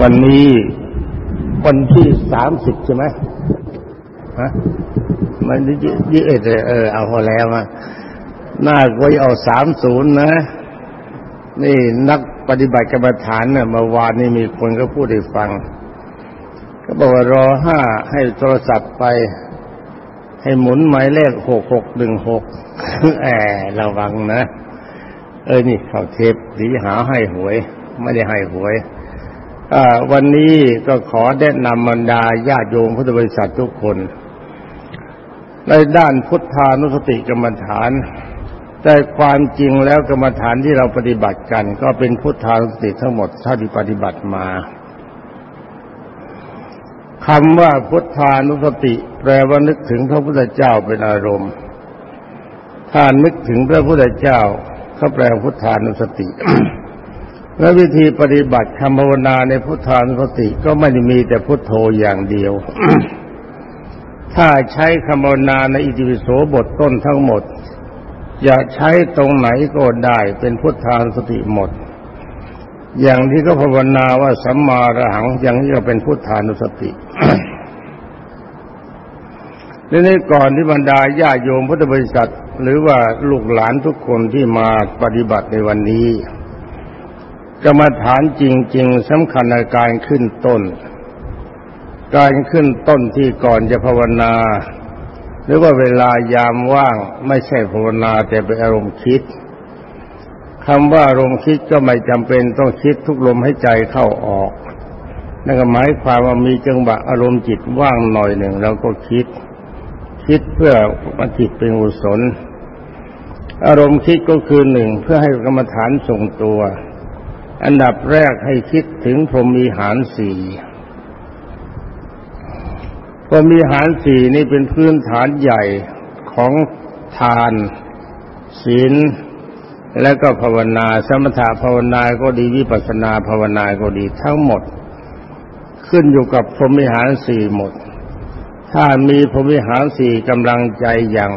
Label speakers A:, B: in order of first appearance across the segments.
A: วันนี้วันที่สามสิบใช่ไหมฮะมันยี่เอ็ดเออเอาพอแล้วมาหน้าก็เอาสามศูนย์นะ นี่นักปฏิบัติกรรมฐานเนี่ยเมื่อวานนี้มีคนก็พูดให้ฟัง ก็บอกว่ารอห้าให้โทรศัพท์ไป ให้หมุนหมายเลขหกหกหนึ่งหกแอบระวังนะ เออนี่เขาเทปสีหาให้หวย ไม่ได้ให้หวย วันนี้ก็ขอแนะนำบรรดาญาโยมพุทธบริษัททุกคน ในด้านพุทธานุสติกรรมฐาน แต่ความจริงแล้วกรรมฐานที่เราปฏิบัติกัน ก็เป็นพุทธานุสติทั้งหมดเท่าที่ปฏิบัติมาคำว่าพุทธานุสติ แปลว่านึกถึงพระพุทธเจ้าเป็นอารมณ์ถ้านึกถึงพระพุทธเจ้าเขาแปลพุทธานุสติ และวิธีปฏิบัติคำภาวนาในพุทธานุสติก็ไม่ได้มีแต่พุทโธอย่างเดียว ถ้าใช้คำภาวนาในอิติปิโสบทต้นทั้งหมด อย่าใช้ตรงไหนก็ได้เป็นพุทธานุสติหมด อย่างที่เขาภาวนาว่าสัมมาระหังอย่างนี้ก็เป็นพุทธานุสติในนี้ก่อนที่บรรดาญาโยมพุทธบริษัท หรือว่าลูกหลานทุกคนที่มาปฏิบัติในวันนี้ กรรมฐานจริง ๆสำคัญในการขึ้นต้น การขึ้นต้นที่ก่อนจะภาวนา หรือว่าเวลายามว่างไม่ใช่ภาวนาแต่เป็นอารมณ์คิดคำว่าอารมณ์คิดก็ไม่จำเป็นต้องคิดทุกลมให้ใจเข้าออกนั่นก็หมายความว่ามีจังหวะอารมณ์จิตว่างหน่อยหนึ่งเราก็คิด คิดเพื่อมาจิตเป็นอุศลอารมณ์คิดก็คือหนึ่งเพื่อให้กรรมฐานทรงตัว อันดับแรกให้คิดถึงพรหมีหารสี่พรหมีหารสี่นี่เป็นพื้นฐานใหญ่ของทาน ศีล และก็ภาวนา สมถะภาวนาก็ดีวิปัสสนาภาวนาก็ดีทั้งหมด ขึ้นอยู่กับพรหมิหารสี่หมด ถ้ามีพรหมิหารสี่กำลังใจอย่าง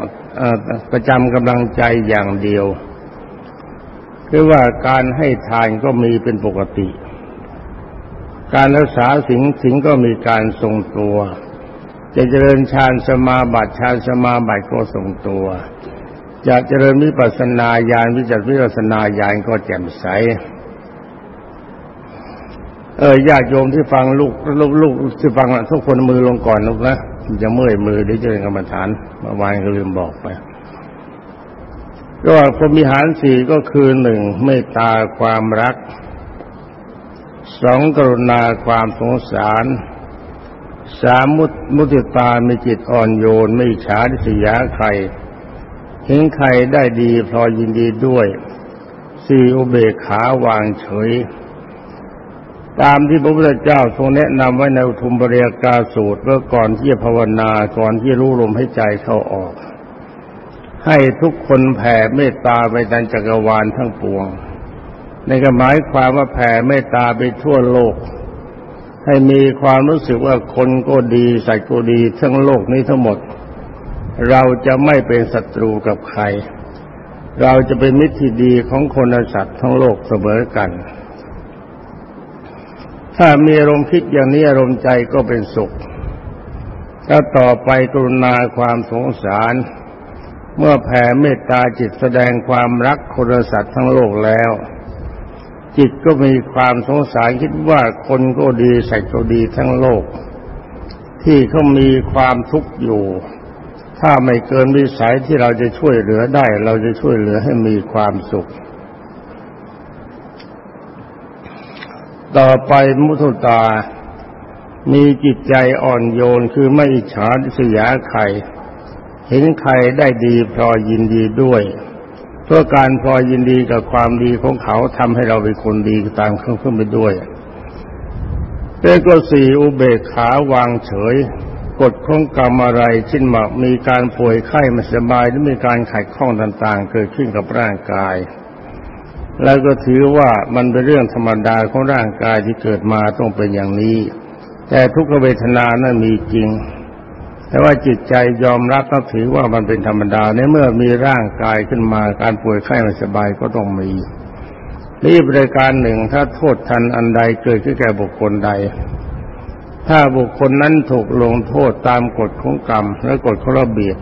A: ประจำกำลังใจอย่างเดียว คือว่าการให้ทานก็มีเป็นปกติ การรักษาสิงสิงก็มีการทรงตัว จะเจริญฌานสมาบัติฌานสมาบัติก็ทรงตัว จะเจริญวิปัสสนาญาณวิจัรวิปัสสนาญาณก็แจ่มใส เออญาติโยมที่ฟังลูกลูกลูกที่ฟังทุกคนมือลงก่อนลูกนะจะเมื่อยมือเดี๋ยวจะเป็นกรรมฐานเมื่อวานก็ลืมบอกไป ก็พรมิหารสี่ก็คือหนึ่งเมตตาความรักสองกรุณาความสงสารสามมุมุติตามีจิตอ่อนโยน ไม่ฉาดิสยาใครเห็นใครได้ดีพอยินดีด้วยสี่อุเบกขาวางเฉย ตามที่พระพุทธเจ้าทรงแนะนำไว้ในอุทุมบริยากาสูตรเมื่อก่อนที่จะภาวนาก่อนที่รู้ลมให้ใจเข้าออก ให้ทุกคนแผ่เมตตาไปดันจักรวาลทั้งปวง ในก็หมายความว่าแผ่เมตตาไปทั่วโลก ให้มีความรู้สึกว่าคนก็ดีสัตว์ก็ดีทั้งโลกนี้ทั้งหมด เราจะไม่เป็นศัตรูกับใคร เราจะเป็นมิตรที่ดีของคนและสัตว์ทั้งโลกเสมอกัน ถ้ามีอารมณ์คิดอย่างนี้อารมณ์ใจก็เป็นสุขถ้าต่อไปกรุณาความสงสาร เมื่อแผ่เมตตาจิตแสดงความรักคนสัตว์ทั้งโลกแล้ว จิตก็มีความสงสารคิดว่าคนก็ดีสัตว์ก็ดีทั้งโลก ที่เขามีความทุกข์อยู่ ถ้าไม่เกินวิสัยที่เราจะช่วยเหลือได้ เราจะช่วยเหลือให้มีความสุข ต่อไปมุทุตามีจิตใจอ่อนโยนคือไม่อิจฉาดิษยาใคร เห็นใครได้ดีพอยินดีด้วยเพราะการพอยินดีกับความดีของเขาทำให้เราเป็นคนดีตามเขาขึ้นไปด้วยแต่ก็สี่อุเบกขาวางเฉยกฎของกรรมอะไรเช่นว่ามีการป่วยไข้ไม่สบายหรือมีการขัดข้องต่าง ๆ เกิดขึ้นกับร่างกาย แล้วก็ถือว่ามันเป็นเรื่องธรรมดาของร่างกายที่เกิดมาต้องเป็นอย่างนี้ แต่ทุกขเวทนานั้นมีจริง แต่ว่าจิตใจยอมรับต้องถือว่ามันเป็นธรรมดาในเมื่อมีร่างกายขึ้นมาการป่วยไข้ไม่สบายก็ต้องมีนี่บริการหนึ่งถ้าโทษทันอันใดเกิดขึ้นแก่บุคคลใด ถ้าบุคคลนั้นถูกลงโทษตามกฎของกรรม และกฎของระเบียบ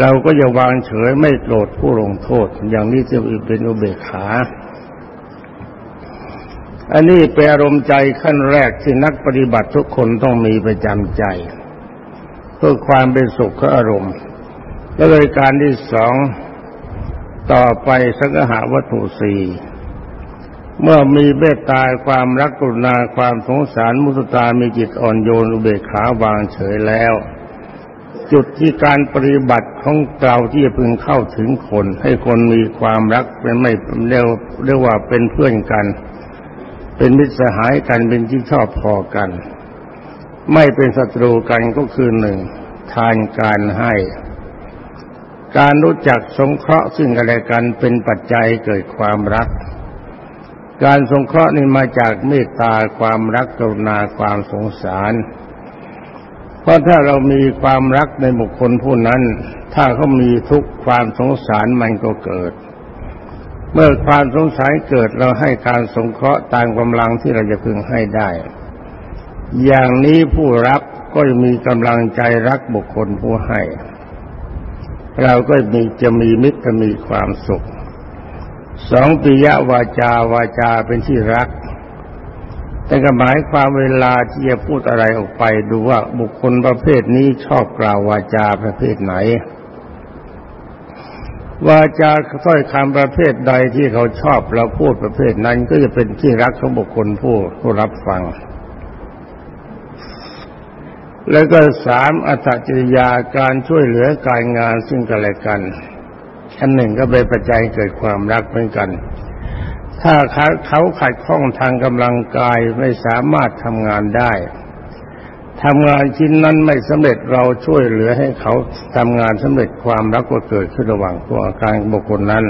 A: เราก็จะวางเฉยไม่โกรธผู้ลงโทษ อย่างนี้จะเป็นอุเบกขาอันนี้เป็นอารมณ์ใจขั้นแรกที่นักปฏิบัติทุกคนต้องมีประจำใจ พื่อความเป็นสุขอารมณ์และเลยการที่สองต่อไปสังหาวัตถุสี่เมื่อมีเมตตาความรักกรุณาความสงสารมุสตามีจิตอ่อนโยนอุเบกขาวางเฉยแล้ว จุดที่การปฏิบัติของเราที่จะพึงเข้าถึงคน ให้คนมีความรักเป็นไม่เรียกเรียกว่าเป็นเพื่อนกัน เป็นมิตรสหายกันเป็นที่ชอบพอกัน ไม่เป็นศัตรูกันก็คือหนึ่งทานการให้ การรู้จักสงเคราะห์ซึ่งกันและกันเป็นปัจจัยเกิดความรัก การสงเคราะห์นี่มาจากเมตตาความรักกรุณาความสงสาร เพราะถ้าเรามีความรักในบุคคลผู้นั้น ถ้าเขามีทุกข์ความสงสารมันก็เกิด เมื่อความสงสารเกิดเราให้การสงเคราะห์ตามกำลังที่เราจะพึงให้ได้ อย่างนี้ผู้รับก็มีกำลังใจรักบุคคลผู้ให้ เราก็มีจะมีมิตรมีความสุข สองปิยวาจาวาจาเป็นที่รัก แต่ก็หมายความเวลาที่จะพูดอะไรออกไปดูว่าบุคคลประเภทนี้ชอบกล่าววาจาประเภทไหน วาจาถ้อยคำประเภทใดที่เขาชอบเราพูดประเภทนั้นก็จะเป็นที่รักของบุคคลผู้ผู้รับฟัง แล้วก็สามอัตจริยาการช่วยเหลือการงานซึ่งกันและกันอันหนึ่งก็เป็นปัจจัยเกิดความรักเหมือนกัน ถ้าเขาขัดข้องทางกำลังกายไม่สามารถทำงานได้ทำงานชิ้นนั้นไม่สำเร็จเราช่วยเหลือให้เขาทำงานสำเร็จความรักก็เกิดขึ้นระหว่างตัวการบุคคลนั้น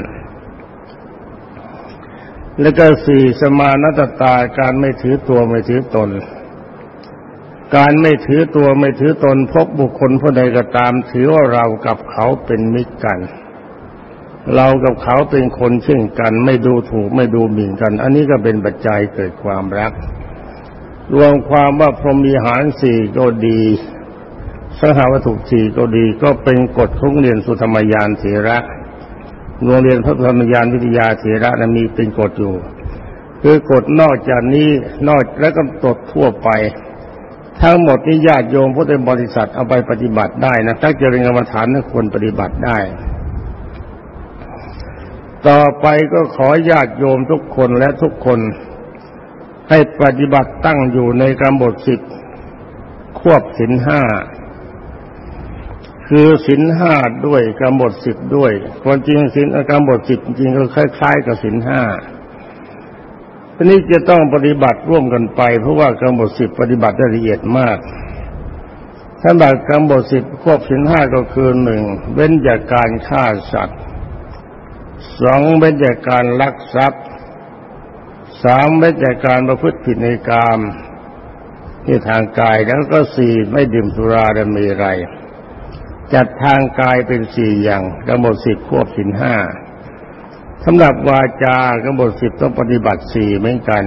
A: แล้วก็สี่สมานตตาการไม่ถือตัวไม่ถือตน การไม่ถือตัวไม่ถือตนพบบุคคลผู้ใดก็ตาม ถือว่าเรากับเขาเป็นมิตรกัน เรากับเขาเป็นคนเช่นกัน ไม่ดูถูกไม่ดูหมิ่นกัน อันนี้ก็เป็นปัจจัยเกิดความรัก รวมความว่าพรหมีหารสี่ก็ดีสหวัตถุสี่ก็ดีก็เป็นกฎของเรียนสุธรรมยานเถระโรงเรียนพระธรรมยานวิทยาเถระนั้นมีเป็นกฎอยู่ คือกฎนอกจากนี้นอกและก็กฎทั่วไป ทั้งหมดนี้ญาติโยมพุทธบริษัทเอาไปปฏิบัติได้นะถ้าเจริญกรรมฐานนั้นควรปฏิบัติได้ ต่อไปก็ขอญาติโยมทุกคนและทุกคน ให้ปฏิบัติตั้งอยู่ในกำบทสิบควบสินห้าคือสินห้าด้วยกำบทสิบด้วยคนจริงสินกำบทสิบจริงก็คล้าย ๆ กับสินห้า ทีนี้จะต้องปฏิบัติร่วมกันไป เพราะว่ากำบทสิบปฏิบัติละเอียดมากสำหรับกำบทสิบควบสินห้าก็คือหนึ่งเว้นจากการฆ่าสัตว์สองเว้นจากการลักทรัพย์สามเว้นจากการประพฤติผิดในกามที่ทางกายแล้วก็สี่ไม่ดื่มสุราและมีไร จัดทางกายเป็นสี่อย่างกำหนดสิบควบสินห้า สำหรับวาจากำหนดสิบต้องปฏิบัติสี่เหมือนกัน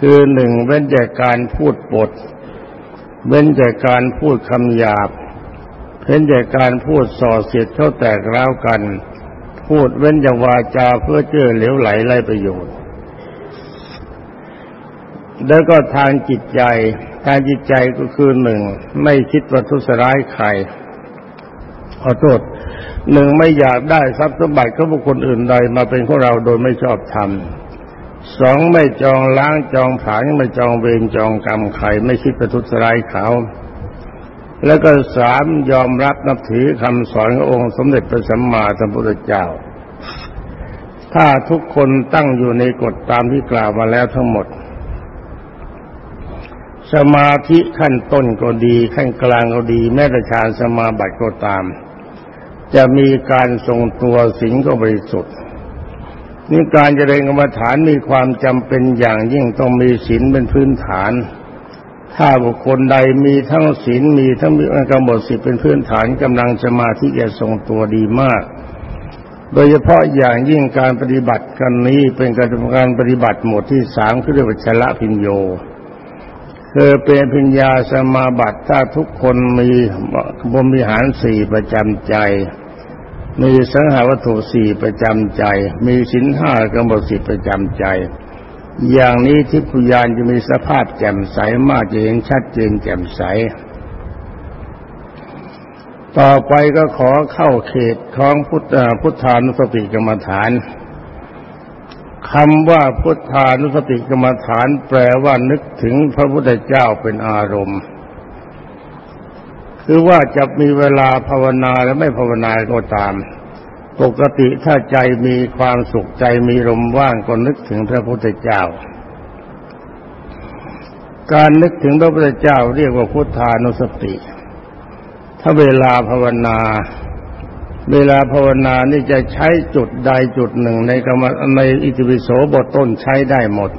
A: คือหนึ่งเว้นจากการพูดปด เว้นจากการพูดคำหยาบเว้นจากการพูดส่อเสียดเข้าแตกร้าวกัน พูดเว้นจากวาจาเพื่อเจือเหลวไหลไรประโยชน์ แล้วก็ทางจิตใจ ทางจิตใจก็คือหนึ่งไม่คิดว่าทุสร้ายใครขอโทษ หนึ่งไม่อยากได้ทรัพย์สมบัติของบุคคลอื่นใดมาเป็นของเราโดยไม่ชอบธรรมสองไม่จองล้างจองผานไม่จองเวรจองกรรมใครไม่คิดประทุษร้ายเขา แล้วก็สามยอมรับนับถือคำสอนขององค์สมเด็จพระสัมมาสัมพุทธเจ้า ถ้าทุกคนตั้งอยู่ในกฎตามที่กล่าวมาแล้วทั้งหมด สมาธิขั้นต้นก็ดีขั้นกลางก็ดีแม้แต่ฌานสมาบัติก็ตาม จะมีการทรงตัวสิงก็บริสุทธิ์นี่การเจริญกรรมฐานมีความจำเป็นอย่างยิ่งต้องมีศีลเป็นพื้นฐาน ถ้าบุคคลใดมีทั้งศีลมีทั้งมีกำหนดสิเป็นพื้นฐานกำลังสมาธิจะทรงตัวดีมาก โดยเฉพาะอย่างยิ่งการปฏิบัติกันนี้เป็นการการปฏิบัติหมวดที่สามคือเรียกว่าชละพิญโยคือเป็นพิญญาสมาบัติถ้าทุกคนมีบรมิหารสี่ประจำใจ มีสังหาวัตถุสี่ประจำใจ มีสินห้ากำหนดสิประจำใจ อย่างนี้ทิพยานจะมีสภาพแจ่มใสมากจะเห็นชัดเจนแจ่มใส ต่อไปก็ขอเข้าเขตของพุทธพุทธานุสติกรรมฐานคำว่าพุทธานุสติกรรมฐาน แปลว่านึกถึงพระพุทธเจ้าเป็นอารมณ์ คือว่าจะมีเวลาภาวนาและไม่ภาวนาก็ตาม ปกติถ้าใจมีความสุขใจมีลมว่างก็นึกถึงพระพุทธเจ้า การนึกถึงพระพุทธเจ้าเรียกว่าพุทธานุสติ ถ้าเวลาภาวนา เวลาภาวนานี่จะใช้จุดใดจุดหนึ่งในกรรมในอิติปิโสบทต้นใช้ได้หมด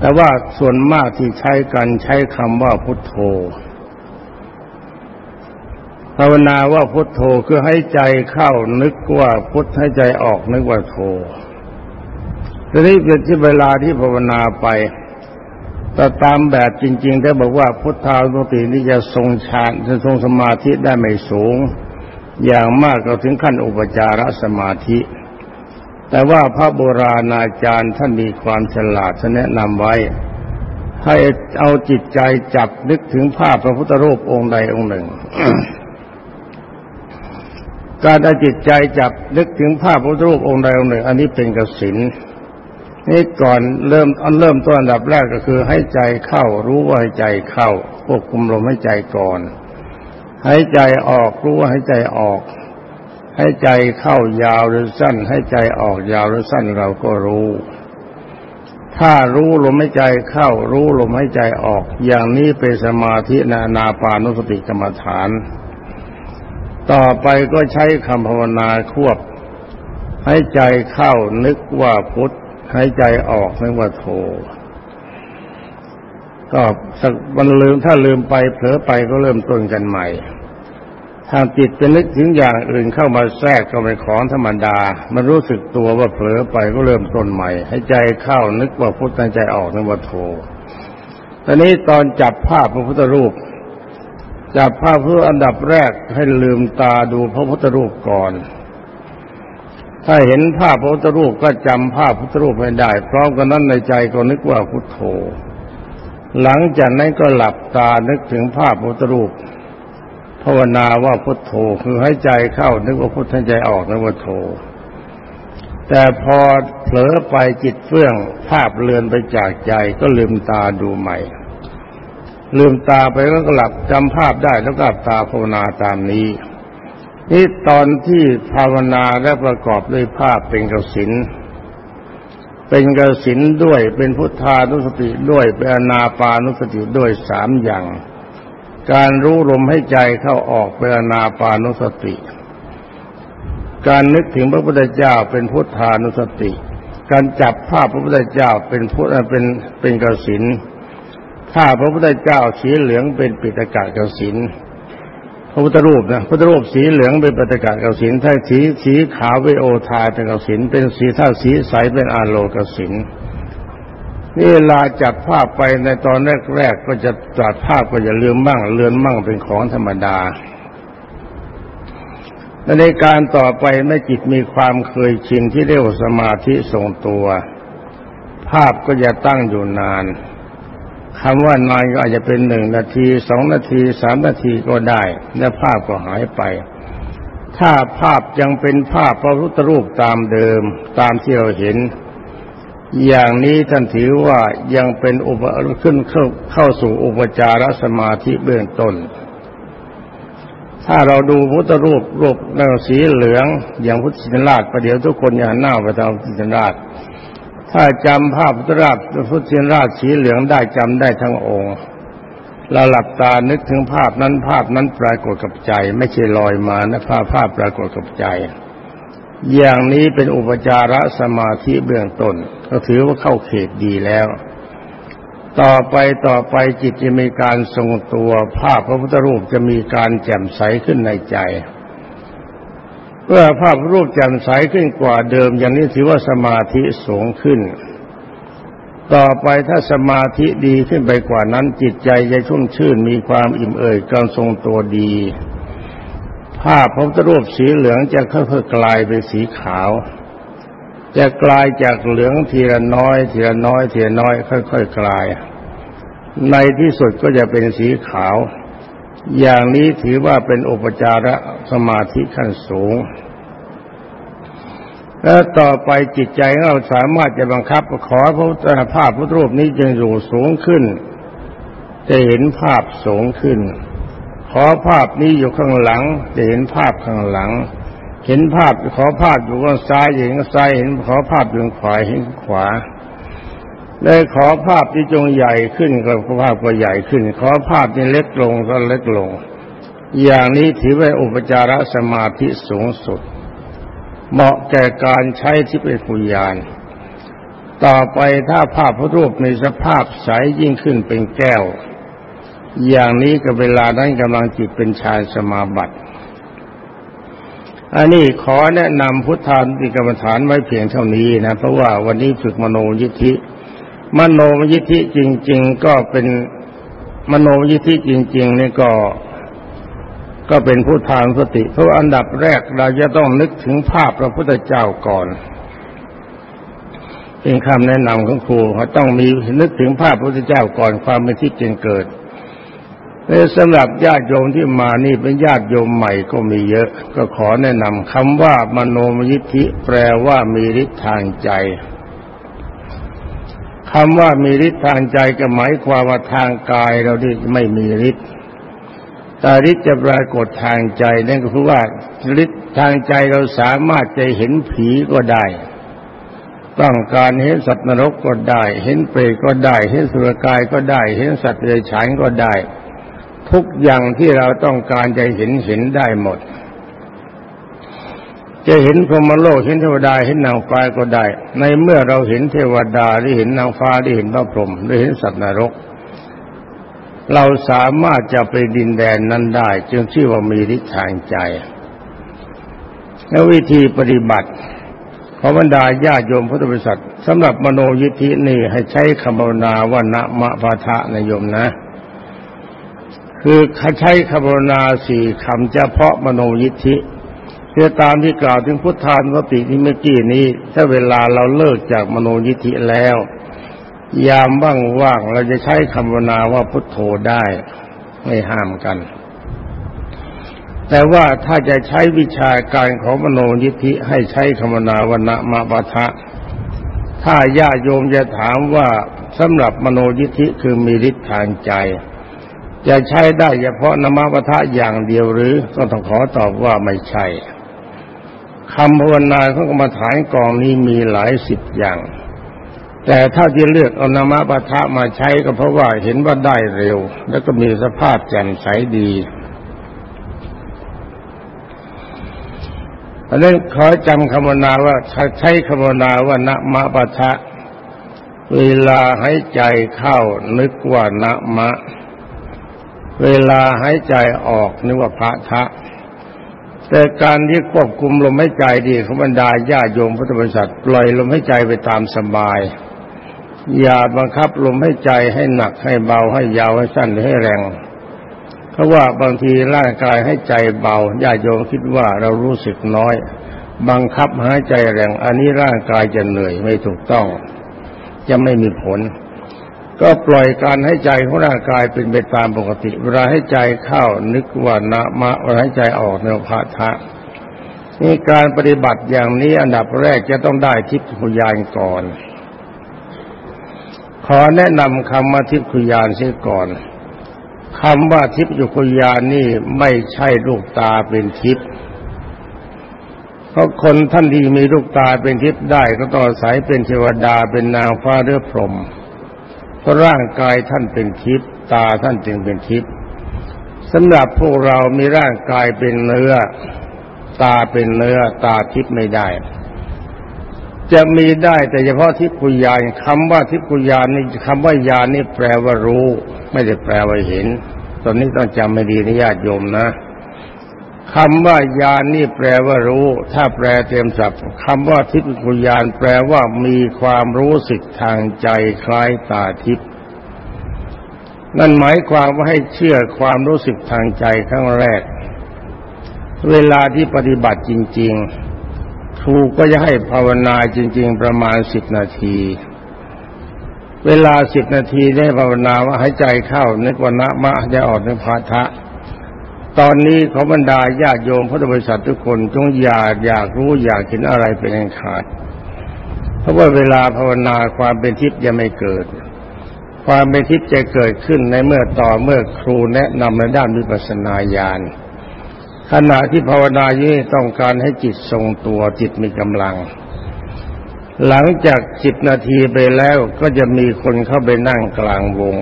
A: แต่ว่าส่วนมากที่ใช้กันใช้คำว่าพุทโธ ภาวนาว่าพุทโธคือให้ใจเข้านึกว่าพุทให้ใจออกนึกว่าโธทีนี้เป็นที่เวลาที่ภาวนาไปแต่ตามแบบจริงๆ ได้บอกว่าพุทธานุตินี่จะทรงฌานจะทรงสมาธิได้ไม่สูง อย่างมากก็ถึงขั้นอุปจารสมาธิ แต่ว่าพระโบราณอาจารย์ท่านมีความฉลาดแนะนำไว้ ให้เอาจิตใจจับนึกถึงภาพพระพุทธรูปองค์ใดองค์หนึ่ง การเอาจิตใจจับนึกถึงภาพพระรูปองค์ใดองค์หนึ่ง อันนี้เป็นกสินนี่ก่อนเริ่มอันเริ่มต้นอันดับแรกก็คือให้ใจเข้ารู้ว่าให้ใจเข้าควบคุมลมให้ใจก่อนให้ใจออกรู้ว่าให้ใจออก ให้ใจเข้ายาวหรือสั้น ให้ใจออกยาวหรือสั้นเราก็รู้ ถ้ารู้ลมให้ใจเข้า รู้ลมให้ใจออก อย่างนี้เป็นสมาธินานาปานุสติกรรมฐาน ต่อไปก็ใช้คำภาวนาควบ ให้ใจเข้านึกว่าพุทธใหายใจออกนึกว่าโท ก็สักวันลืมถ้าลืมไปเผลอไปก็เริ่มต้นกันใหม่ถ้าจิตจะนึกถึงอย่างอื่นเข้ามาแทรกก็เป็นของธรรมดา มันรู้สึกตัวว่าเผลอไปก็เริ่มต้นใหม่ ให้ใจเข้านึกว่าพุทธใจออกนึกว่าโทตอนนี้ตอนจับภาพพระพุทธรูป จับภาพเพื่ออันดับแรกให้ลืมตาดูพระพุทธรูปก่อน ถ้าเห็นภาพพระพุทธรูปก็จำภาพพุทธรูปให้ได้ พร้อมกันนั้นในใจก็นึกว่าพุทโธ หลังจากนั้นก็หลับตานึกถึงภาพพุทธรูปภาวนาว่าพุทโธคือให้ใจเข้า นึกว่าพุทธใจออกนึกว่าโธแต่พอเผลอไปจิตเฟื่องภาพเลือนไปจากใจก็ลืมตาดูใหม่ ลืมตาไปแล้วก็หลับจำภาพได้แล้วก็หลับตาภาวนาตามนี้ นี่ตอนที่ภาวนาและประกอบด้วยภาพเป็นกสินเป็นกสินด้วยเป็นพุทธานุสติด้วยเป็นอนาปานุสติด้วยสามอย่าง การรู้ลมให้ใจเข้าออกเป็นอนาปานุสติ การนึกถึงพระพุทธเจ้าเป็นพุทธานุสติ การจับภาพพระพุทธเจ้าเป็นพุทธเป็นเป็นกสิน ถ้าพระพุทธเจ้าสีเหลืองเป็นปิตกะกสินพระพุทธรูปนะพุทธรูปสีเหลืองเป็นปฏิกาเกสินถ้าสีสีขาวเป็นโอทายเป็นเกสินเป็นสีถ้าสีใสเป็นอาโลกสินนี่เวลาจัดภาพไปในตอนแรกๆก็จะจัดภาพก็จะลืมบ้างเลือนมั่งเป็นของธรรมดาในการต่อไปเมื่อจิตมีความเคยชินที่เรียกว่าสมาธิทรงตัว ภาพก็จะตั้งอยู่นาน คำว่านานก็อาจจะเป็นหนึ่งนาทีสองนาทีสามนาทีก็ได้ และภาพก็หายไป ถ้าภาพยังเป็นภาพพระพุทธรูปตามเดิมตามที่เราเห็น อย่างนี้ท่านถือว่ายังเป็นอุปขึ้นเข้าเข้าสู่อุปจารสมาธิเบื้องต้น ถ้าเราดูพุทธรูปรูปนสีเหลือง อย่างพุทธชินราชประเดี๋ยวทุกคนอย่าหน้าไปทางพุทธชินราช ถ้าจำภาพพุทธราชพุทธราชสีเหลืองได้จำได้ทั้งองค์เราหลับตานึกถึงภาพนั้นภาพนั้นปรากฏกับใจ ไม่ใช่ลอยมานะภาพภาพปรากฏกับใจ อย่างนี้เป็นอุปจารสมาธิเบื้องต้น ก็ถือว่าเข้าเขตดีแล้ว ต่อไปต่อไปจิตจะมีการทรงตัวภาพพระพุทธรูปจะมีการแจ่มใสขึ้นในใจ เพื่อภาพรูปแจ่มใสขึ้นกว่าเดิม อย่างนี้ถือว่าสมาธิสูงขึ้น ต่อไปถ้าสมาธิดีขึ้นไปกว่านั้นจิตใจจะชุ่มชื่นมีความอิ่มเอิบการทรงตัวดี ภาพพระพุทธรูปสีเหลืองจะค่อยๆกลายเป็นสีขาว จะกลายจากเหลืองทีละน้อยทีละน้อยทีละน้อย ค่อย ๆ กลาย ในที่สุดก็จะเป็นสีขาว อย่างนี้ถือว่าเป็นอุปจาระสมาธิขั้นสูง แล้วต่อไปจิตใจเราสามารถจะบังคับขอพระพุทธภาพพุทธรูปนี้จึงอยู่สูงขึ้น จะเห็นภาพสูงขึ้น ขอภาพนี้อยู่ข้างหลัง จะเห็นภาพข้างหลัง เห็นภาพขอภาพอยู่ข้างซ้ายเห็นซ้ายเห็นขอภาพอยู่ข้างขวาเห็นขวา เลยขอภาพที่จงใหญ่ขึ้นก็ภาพก็ใหญ่ขึ้น ขอภาพที่เล็กลงก็เล็กลง อย่างนี้ถือว่าอุปจารสมาธิสูงสุด เหมาะแก่การใช้ที่เป็นปุญานต่อไปถ้าภาพพระรูปในสภาพใสยิ่งขึ้นเป็นแก้ว อย่างนี้ก็เวลานั้นกำลังจิตเป็นชายสมาบัติอันนี้ขอแนะนำพุทธานุติกรรมฐานไว้เพียงเท่านี้นะ เพราะว่าวันนี้ฝึกมโนยิทธิ มโนมยิทธิจริง ๆ ก็เป็นมโนมยิทธิจริง ๆ นี่ก็ก็เป็นผู้ทางสติ เพราะอันดับแรกเราจะต้องนึกถึงภาพพระพุทธเจ้าก่อนเป็นคำแนะนำของครูเขาต้องมีนึกถึงภาพพระพุทธเจ้าก่อนความเป็นที่จึงเกิดและสำหรับญาติโยมที่มานี่เป็นญาติโยมใหม่ก็มีเยอะ ก็ขอแนะนำคำว่ามโนมยิทธิแปลว่ามีฤทธิ์ทางใจ คำว่ามีฤทธิ์ทางใจก็หมายความว่าทางกายเราที่ไม่มีฤทธิ์แต่ฤทธิ์จะปรากฏทางใจนั่นก็คือว่าฤทธิ์ทางใจเราสามารถจะเห็นผีก็ได้ต้องการเห็นสัตว์นรกก็ได้ เห็นเปรตก็ได้ เห็นสุรกายก็ได้ เห็นสัตว์เดรัจฉานก็ได้ ทุกอย่างที่เราต้องการจะเห็นเห็นได้หมด จะเห็นพรหมโลกเห็นเทวดาเห็นนางฟ้าก็ได้ ในเมื่อเราเห็นเทวดาได้เห็นนางฟ้าได้เห็นพระพรหมได้เห็นสัตว์นรก เราสามารถจะไปดินแดนนั้นได้ จึงชื่อว่ามีฤทธิ์ทางใจแล้ววิธีปฏิบัติขอบรรดาญาโยมพุทธบริษัทสำหรับมโนยิธินี่ให้ใช้คำภาวนาว่านะมะพาทะนโยมนะ คือใช้คำภาวนาสี่คำเฉพาะมโนยิธิ เพื่อตามที่กล่าวถึงพุทธานุสติที่เมื่อกี้นี้ ถ้าเวลาเราเลิกจากมโนยิธิแล้ว ยามว่างๆเราจะใช้คำวนาว่าพุทโธได้ ไม่ห้ามกัน แต่ว่าถ้าจะใช้วิชาการของมโนยิธิให้ใช้คำวนาวนมาปะทะ ถ้าญาโยมจะถามว่าสำหรับมโนยิธิคือมีฤทธิ์ทางใจจะใช้ได้เฉพาะนามปะทะอย่างเดียวหรือ ก็ต้องขอตอบว่าไม่ใช่ คำภาวนาของกรรมฐานกองนี้มีหลายสิบอย่าง แต่ถ้าที่เลือกเอานามปะทะมาใช้ก็เพราะว่าเห็นว่าได้เร็ว แล้วก็มีสภาพแจ่มใสดีอันนั้นขอจำคำนาว่าใช้คำนาว่านะมะปะทะ เวลาให้ใจเข้านึกว่านะมะ เวลาให้ใจออกนึกว่าพระทะ แต่การที่ควบคุมลมหายใจดีของบรรดาญาโยมพุทธบริษัทปล่อยลมหายใจไปตามสบาย อย่าบังคับลมหายใจให้หนักให้เบาให้ยาวให้สั้นหรือให้แรงเพราะว่าบางทีร่างกายให้ใจเบาญาโยมคิดว่าเรารู้สึกน้อย บังคับหายใจแรง อันนี้ร่างกายจะเหนื่อยไม่ถูกต้อง จะไม่มีผล ก็ปล่อยการให้ใจของร่างกายเป็นไปตามปกติ เวลาให้ใจเข้านึกว่านะมะเวลาให้ใจออกในพระทะนี่การปฏิบัติอย่างนี้อันดับแรกจะต้องได้ทิพยุยานก่อน ขอแนะนำคำว่าทิพยุยานเสียก่อนคำว่าทิพยุยานนี่ไม่ใช่ลูกตาเป็นทิพย์เพราะคนท่านที่มีลูกตาเป็นทิพย์ได้ก็ต้องอายเป็นเทวดาเป็นนางฟ้าหรือพรหม เพราะร่างกายท่านเป็นทิพย์ตาท่านจึงเป็นทิพย์สำหรับพวกเรามีร่างกายเป็นเนื้อ ตาเป็นเนื้อ ตาทิพย์ไม่ได้ จะมีได้แต่เฉพาะทิพยุญาณคำว่าทิพยุญาณนี่คำว่ายานนี่แปลว่ารู้ ไม่ได้แปลว่าเห็น ตอนนี้ต้องจำไม่ดีนะญาติโยมนะ คำว่ายานนี่แปลว่ารู้ ถ้าแปลเต็มศัพท์คำว่าทิพยญาณแปลว่ามีความรู้สึกทางใจคล้ายตาทิพย์นั่นหมายความว่าให้เชื่อความรู้สึกทางใจครั้งแรก เวลาที่ปฏิบัติจริง ๆ ครูก็จะให้ภาวนาจริง ๆ ประมาณสิบนาที เวลาสิบนาทีได้ภาวนาว่าหายใจเข้านึกว่านะมะจะออกนึกพาทะ ตอนนี้ขอบรรดาญาติโยมพุทธบริษัททุกคนจงอยากอยากรู้อยากเห็นอะไรเป็นอันขาด เพราะว่าเวลาภาวนาความเป็นทิพย์ยังไม่เกิด ความเป็นทิพย์จะเกิดขึ้นในเมื่อต่อเมื่อครูแนะนำในด้านวิปัสสนาญาณขณะที่ภาวนาอยู่ต้องการให้จิตทรงตัวจิตมีกำลัง หลังจากสิบนาทีไปแล้วก็จะมีคนเข้าไปนั่งกลางวง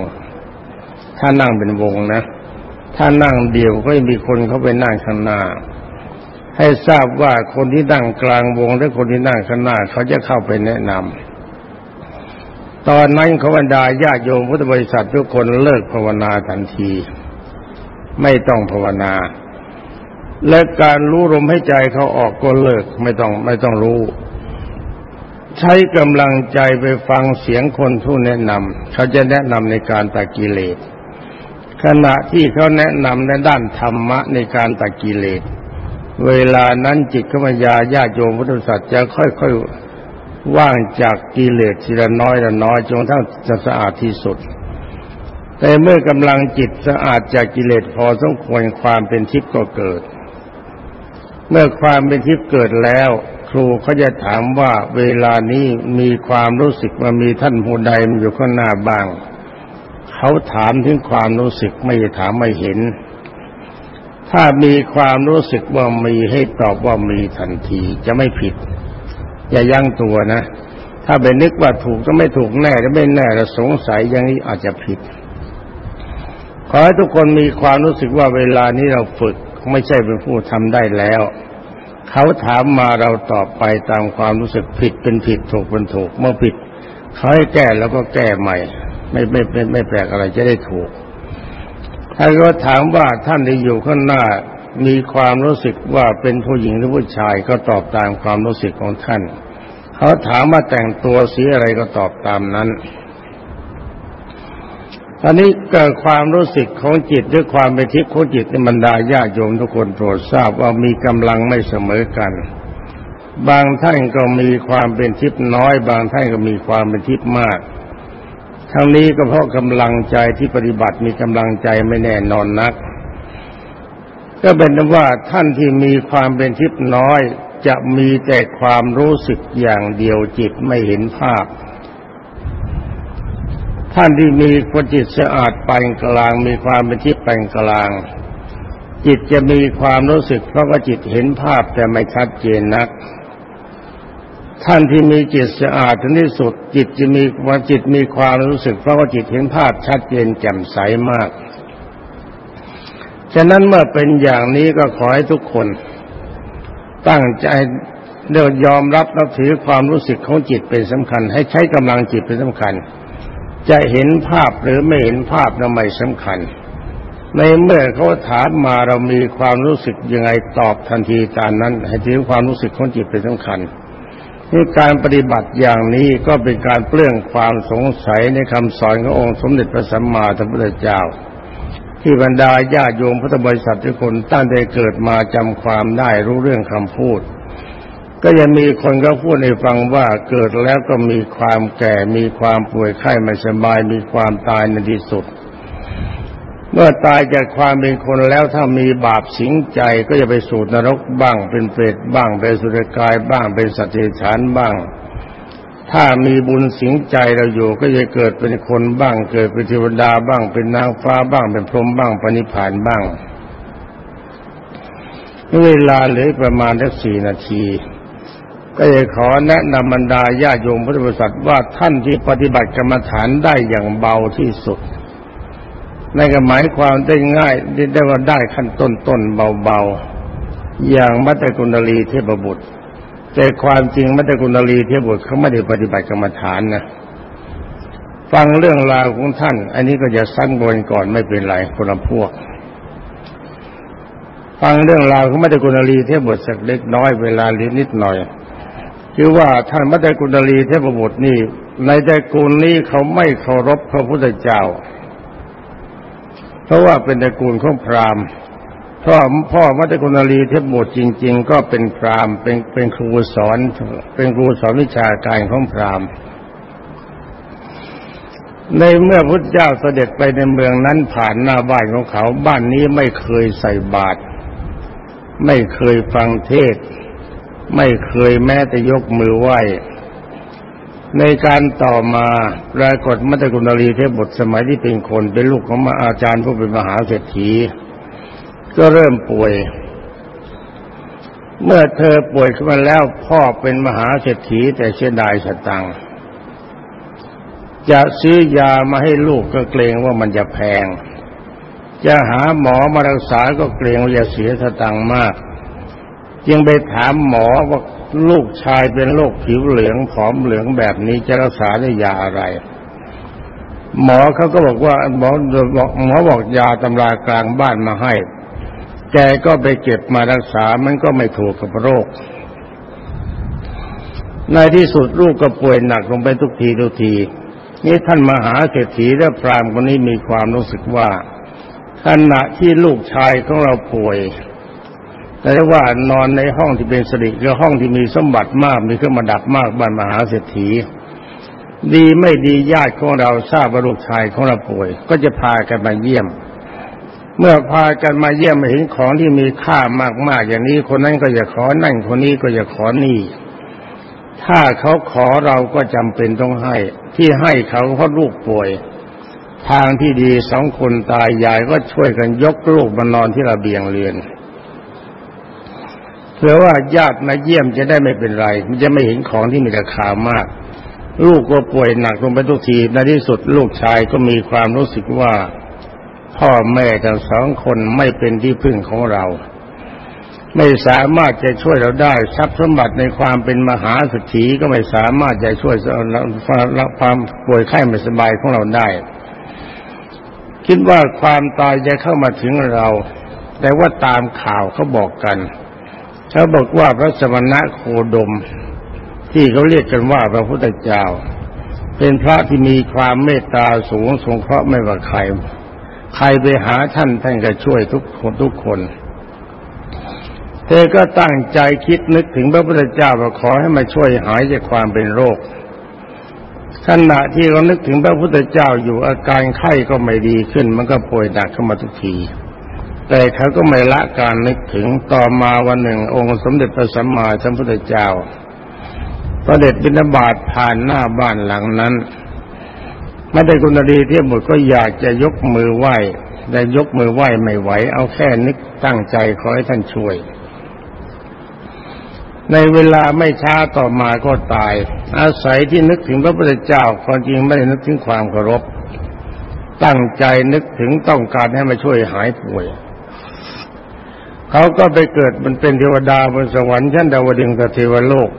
A: ถ้านั่งเป็นวงนะ ถ้านั่งเดี่ยวก็มีคนเขาไปนั่งข้างหน้า ให้ทราบว่าคนที่นั่งกลางวงและคนที่นั่งข้างหน้า เขาจะเข้าไปแนะนำตอนนั้นขาบรรดาญาโยมพุทธบริษัททุกคนเลิกภาวนาทันที ไม่ต้องภาวนา และการรู้ลมให้ใจเขาออกก็เลิกไม่ต้องไม่ต้องรู้ใช้กำลังใจไปฟังเสียงคนผู้แนะนำเขาจะแนะนำในการตักกิเลส ขณะที่เขาแนะนำในด้านธรรมะในการตักกิเลส เวลานั้นจิตขมยาญาโยมพุทธศาสจะค่อยๆว่างจากกิเลสทีละน้อยละน้อยจนทั้งจะสะอาดที่สุด แต่เมื่อกำลังจิตสะอาดจากกิเลสพอสมควรความเป็นทิพย์ก็เกิด เมื่อความเป็นทิพย์เกิดแล้ว ครูเขาจะถามว่าเวลานี้มีความรู้สึกว่ามีท่านผู้ใดมันอยู่ข้างหน้าบ้าง เขาถามถึงความรู้สึกไม่ถามไม่เห็น ถ้ามีความรู้สึกว่ามีให้ตอบว่ามีทันทีจะไม่ผิด อย่ายั้งตัวนะ ถ้าไปนึกว่าถูกก็ไม่ถูกแน่จะไม่แน่จะสงสัยอย่างนี้อาจจะผิด ขอให้ทุกคนมีความรู้สึกว่าเวลานี้เราฝึกไม่ใช่เป็นผู้ทำได้แล้ว เขาถามมาเราตอบไปตามความรู้สึกผิดเป็นผิดถูกเป็นถูกเมื่อผิดเขาให้แก้แล้วก็แก้ใหม่ ไม่ไม่ไม่ไม่แปลกอะไรจะได้ถูกถ้าก็ถามว่าท่านที่อยู่ข้างหน้ามีความรู้สึกว่าเป็นผู้หญิงหรือผู้ชายก็ตอบตามความรู้สึกของท่าน เขาถามว่าแต่งตัวสีอะไรก็ตอบตามนั้นอันนี้เกิดความรู้สึกของจิตด้วยความเป็นทิพย์ของจิตในบรรดาญาโยมทุกคนโปรดทราบว่ามีกำลังไม่เสมอกัน บางท่านก็มีความเป็นทิพย์น้อย บางท่านก็มีความเป็นทิพย์มาก ทั้งนี้ก็เพราะกำลังใจที่ปฏิบัติมีกำลังใจไม่แน่นอนนัก ก็เป็นว่าท่านที่มีความเป็นทิพย์น้อย จะมีแต่ความรู้สึกอย่างเดียวจิตไม่เห็นภาพ ท่านที่มีความจิตสะอาดปานกลาง มีความเป็นทิพย์ปานกลาง จิตจะมีความรู้สึกเพราะว่าจิตเห็นภาพแต่ไม่ชัดเจนนัก ท่านที่มีจิตสะอาดถึงที่สุด จิตจะมีว่าจิตมีความรู้สึก เพราะว่าจิตเห็นภาพชัดเจนแจ่มใสมาก ฉะนั้นเมื่อเป็นอย่างนี้ก็ขอให้ทุกคน ตั้งใจเดี๋ยวยอมรับนับถือความรู้สึกของจิตเป็นสำคัญ ให้ใช้กำลังจิตเป็นสำคัญ จะเห็นภาพหรือไม่เห็นภาพนั้นไม่สำคัญ ในเมื่อเขาถามมาเรามีความรู้สึกยังไงตอบทันทีตามนั้น ให้ถือความรู้สึกของจิตเป็นสำคัญ นี่การปฏิบัติอย่างนี้ก็เป็นการเปลื้องความสงสัยในคำสอนขององค์สมเด็จพระสัมมาสัมพุทธเจ้า ที่บรรดาญาโยมพุทธบริษัททุกคนตั้งแต่เกิดมาจำความได้รู้เรื่องคำพูด ก็ยังมีคนก็พูดให้ฟังว่าเกิดแล้วก็มีความแก่มีความป่วยไข้ไม่สบายมีความตายในที่สุด เมื่อตายจากความเป็นคนแล้วถ้ามีบาปสิงใจก็จะไปสู่นรกบ้าง เป็นเปรตบ้าง เป็นสุรกายบ้างเป็นสัตว์เดรัจฉานบ้าง ถ้ามีบุญสิงใจเราอยู่ก็จะเกิดเป็นคนบ้าง เกิดเป็นเทวดาบ้าง เป็นนางฟ้าบ้าง เป็นพรหมบ้างปณิพานบ้าง เวลาเหลือประมาณสักสี่นาทีก็จะขอแนะนำบรรดาญาโยมพุทธบริษัทว่าท่านที่ปฏิบัติกรรมฐานได้อย่างเบาที่สุด นั่นก็หมายความได้ง่ายได้ว่าได้ขั้นต้นต้นเบาๆ อย่างมัตตกุณลีเทพบุตร แต่ความจริงมัตตกุณลีเทพบุตรเขาไม่ได้ปฏิบัติกรรมฐานนะฟังเรื่องราวของท่าน อันนี้ก็จะสั้นบนก่อนไม่เป็นไรคนละพวก ฟังเรื่องราวของมัตตกุณลีเทพบทสักเล็กน้อยเวลาเรียนนิดหน่อยคือว่าท่านมัตตกุณลีเทพบุตรนี่ในตระกูลนี้เขาไม่เคารพพระพุทธเจ้า ราะว่าเป็นตระกูลของพราหมณ์พ่อพ่อมัตตกุณลีเทพบุตรจริง ๆ ก็เป็นพราหมณ์เป็นเป็นครูสอน เป็นครูสอนวิชาการของพราหมณ์ ในเมื่อพุทธเจ้าเสด็จไปในเมืองนั้นผ่านหน้าบ้านของเขา บ้านนี้ไม่เคยใส่บาตรไม่เคยฟังเทศ ไม่เคยแม้แต่ยกมือไหว้ ในการต่อมาปรากฏมัตตกุณลีเทพบทสมัยที่เป็นคนเป็นลูกของมาอาจารย์ผู้เป็นมหาเศรษฐี ก็เริ่มป่วย เมื่อเธอป่วยขึ้นมาแล้วพ่อเป็นมหาเศรษฐีแต่เสียดายสตังจะซื้อยามาให้ลูกก็เกรงว่ามันจะแพง จะหาหมอมารักษาก็เกรงว่าจะเสียสตังมากจึงไปถามหมอว่า ลูกชายเป็นโรคผิวเหลืองผอมเหลืองแบบนี้จะรักษาด้วยยาอะไร หมอเขาก็บอกว่าหมอบอกหมอบอกยาตำรากลางบ้านมาให้ แกก็ไปเก็บมารักษามันก็ไม่ถูกกับโรค ในที่สุดลูกก็ป่วยหนักลงไปทุกทีทุกทีนี่ท่านมหาเศรษฐีและพรามคนนี้มีความรู้สึกว่าขณะที่ลูกชายของเราป่วย แต่ว่านอนในห้องที่เป็นสิริคือห้องที่มีสมบัติมากมีเครื่องประดับมากบ้านมหาเศรษฐี ดีไม่ดีญาติของเราทราบว่าลูกชายของเราป่วย ก็จะพากันมาเยี่ยม เมื่อพากันมาเยี่ยมมาเห็นของที่มีค่ามากๆอย่างนี้คนนั้นก็จะขอนั่นคนนี้ก็จะขอนี่ ถ้าเขาขอเราก็จำเป็นต้องให้ ที่ให้เขาเพราะลูกป่วย ทางที่ดีสองคนตายยายก็ช่วยกันยกลูกมานอนที่ระเบียงเรือน เพื่อว่าญาติมาเยี่ยมจะได้ไม่เป็นไร มันจะไม่เห็นของที่มีราคามาก ลูกก็ป่วยหนักลงไปทุกทีในที่สุดลูกชายก็มีความรู้สึกว่า พ่อแม่ทั้งสองคนไม่เป็นที่พึ่งของเรา ไม่สามารถจะช่วยเราได้ทรัพย์สมบัติในความเป็นมหาสถีก็ไม่สามารถจะช่วยความป่วยไข้ไม่สบายของเราได้คิดว่าความตายจะเข้ามาถึงเรา แต่ว่าตามข่าวเขาบอกกัน เขาบอกว่าพระสมณะโคดม ที่เขาเรียกกันว่าพระพุทธเจ้า เป็นพระที่มีความเมตตาสูงสงเคราะห์ไม่ว่าใคร ใครไปหาท่านท่านก็ช่วยทุกคนทุกคน เธอก็ตั้งใจคิดนึกถึงพระพุทธเจ้าว่าขอให้มาช่วยหายจากความเป็นโรคขณะที่เรานึกถึงพระพุทธเจ้าอยู่อาการไข้ก็ไม่ดีขึ้น มันก็ป่วยหนักเข้ามาทุกที แต่เขาก็ไม่ละการนึกถึงต่อมาวันหนึ่ง องค์สมเด็จพระสัมมาสัมพุทธเจ้าพระเด็จบิณฑบาตผ่านหน้าบ้านหลังนั้นไม่ได้กุณดีเทียบหมดก็อยากจะยกมือไหว้แต่ยกมือไหว้ไม่ไหว เอาแค่นึกตั้งใจขอให้ท่านช่วย ในเวลาไม่ช้าต่อมาก็ตาย อาศัยที่นึกถึงพระพุทธเจ้าความจริงไม่ได้นึกถึงความเคารพ ตั้งใจนึกถึงต้องการให้มาช่วยหายป่วย เขาก็ไปเกิดมันเป็นเทวดาบนสวรรค์ชั้นดาวดึงกับเทวโลก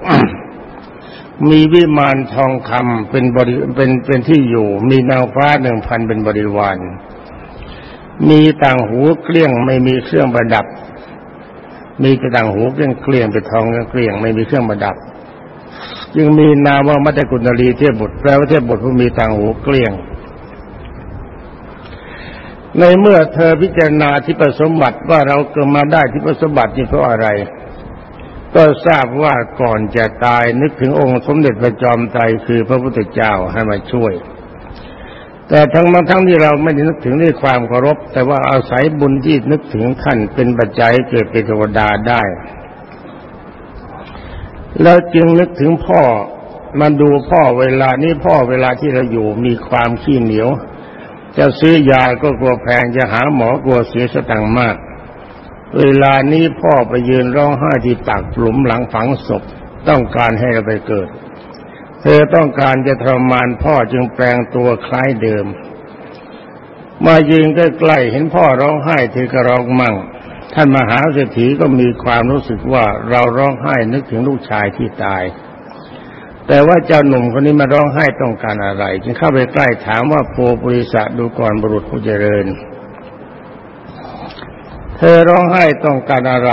A: มีวิมานทองคำเป็นบริเป็นเป็นที่อยู่ มีนางฟ้าหนึ่งพันเป็นบริวาร มีต่างหูเกลี้ยงไม่มีเครื่องประดับ มีกระดังหูเกลี้ยงเกลี้ยงไปทองเกลี้ยงไม่มีเครื่องประดับ จึงมีนามว่ามัตตกุณลีเทพบุตรแปลว่าเทพบุตรผู้มีต่างหูเกลี้ยง ในเมื่อเธอพิจารณาที่ประสมบัติว่าเราเกิดมาได้ที่ประสมบัตินี่เพราะอะไร ก็ทราบว่าก่อนจะตายนึกถึงองค์สมเด็จพระจอมไตรคือพระพุทธเจ้าให้มาช่วย แต่ทั้งทั้งที่เราไม่ได้นึกถึงด้วยความเคารพ แต่ว่าอาศัยบุญที่นึกถึงท่านเป็นปัจจัยเกิดเป็นเทวดาได้ แล้วจึงนึกถึงพ่อมาดูพ่อเวลานี้พ่อเวลาที่เราอยู่มีความขี้เหนียว จะซื้อยาก็กลัวแพงจะหาหมอกลัวเสียสตังค์มาก เวลานี้พ่อไปยืนร้องไห้ที่ปากหลุมหลังฝังศพต้องการให้เราไปเกิด เธอต้องการจะทรมานพ่อจึงแปลงตัวคล้ายเดิม มายืนใกล้ๆเห็นพ่อร้องไห้เธอก็ร้องมั่ง ท่านมหาเศรษฐีก็มีความรู้สึกว่าเราร้องไห้นึกถึงลูกชายที่ตาย แต่ว่าเจ้าหนุ่มคนนี้มาร้องไห้ต้องการอะไร จึงเข้าไปใกล้ถามว่าโพบริษัทดูก่อนบุรุษผู้เจริญ เธอร้องไห้ต้องการอะไร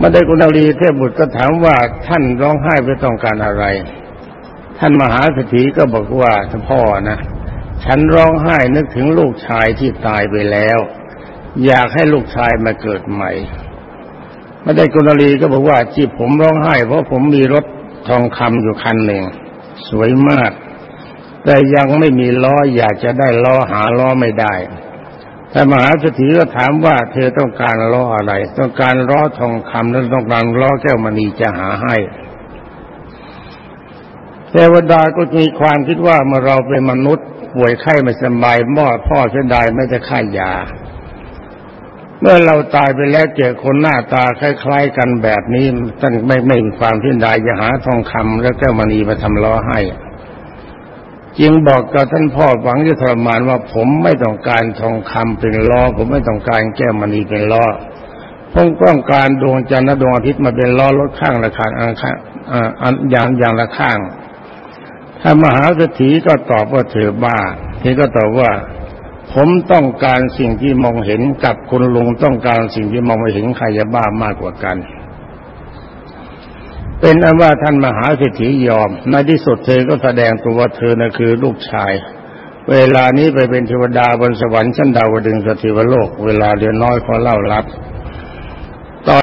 A: มาได้กุณลีเทพบุตรก็ถามว่าท่านร้องไห้ไปต้องการอะไร ท่านมหาเศรษฐีก็บอกว่าท่านพ่อนะ ฉันร้องไห้นึกถึงลูกชายที่ตายไปแล้ว อยากให้ลูกชายมาเกิดใหม่มาได้กุณลีก็บอกว่าจีผมร้องไห้เพราะผมมีรถ ทองคำอยู่คันหนึ่ง สวยมาก แต่ยังไม่มีล้ออยากจะได้ล้อหาล้อไม่ได้แต่มหาเศรษฐีก็ถามว่าเธอต้องการล้ออะไร ต้องการล้อทองคำหรือต้องการล้อแก้วมณีจะหาให้เทวดาก็มีความคิดว่าเมื่อเราเป็นมนุษย์ป่วยไข้ไม่สบายมอดพ่อเสียดายไม่จะค่ายา มื่อเราตายไปแล้วเจอคนหน้าตาคล้าย ๆ กันแบบนี้ท่านไม่ไม่มีความที่ใดจะหาทองคำแล้วแก้วมณีมาทำล้อให้ จึงบอกกับท่านพ่อหวังจะทรมานว่าผมไม่ต้องการทองคำเป็นล้อ ผมไม่ต้องการแก้วมณีเป็นล้อผมต้องการดวงจันทร์และดวงอาทิตย์มาเป็นล้อรถข้างละข้าอันข้างอันอย่างอย่างละข้างถ้ามหาเศรษฐีก็ตอบว่าเธอบ้าทีก็ตอบว่า ผมต้องการสิ่งที่มองเห็นกับคุณลุงต้องการสิ่งที่มองไม่เห็นใครจะบ้ามากกว่ากัน เป็นอันว่าท่านมหาเศรษฐียอม ในที่สุดเธอก็แสดงตัวว่าเธอนะ่ะคือลูกชาย เวลานี้ไปเป็นเทวดาบนสวรรค์ชั้นดาวดึงสถิวโลก เวลาเดือนน้อยขอเล่ารับ